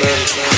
Thursday.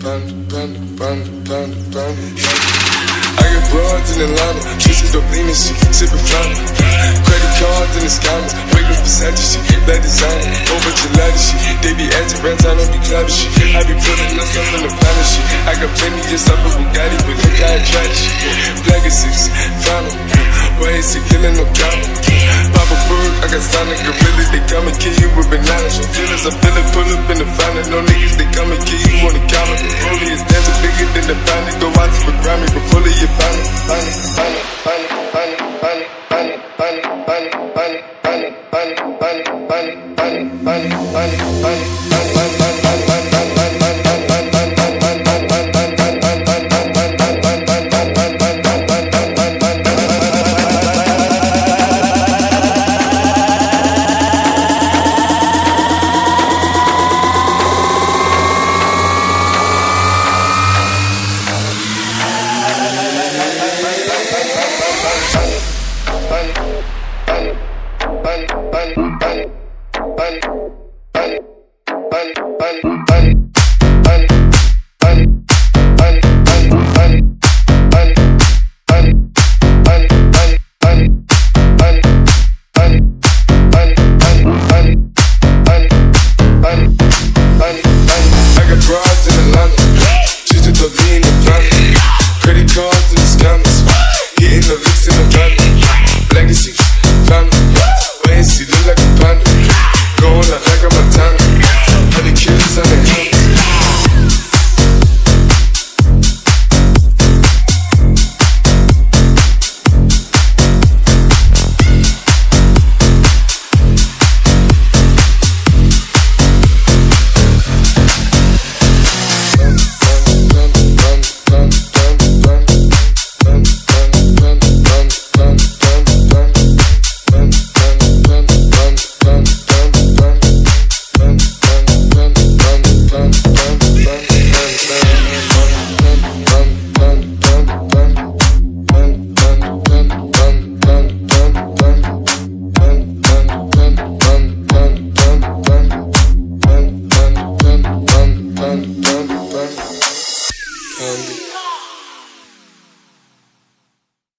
I got broads in Atlanta, twisted up leaning shit, sipping flounder. Credit cards in the scammers, fragrance Santa, she bad designer, over gelato she. They be acting rats, I don't be clapping she. I be putting us up in the planet shit. I got plenty of stuff with Bugatti, but look how I try shit. Black final ways to killing no doubt. Pop a bird, I got sonic gorillas, they come and kill you with bananas. Feelings, I feel it, pull up in the final. No niggas, they come and kill you on the counter. The bully is dancing bigger than the bounty. Go out to the Grammy, but pull it, you're bounty, bounty, bounty, bounty, bounty, bounty, bounty, bounty, bounty, bounty, bounty, bounty, bounty, bounty, bounty, bounty, bounty, bounty, Bye. Bye. Bye.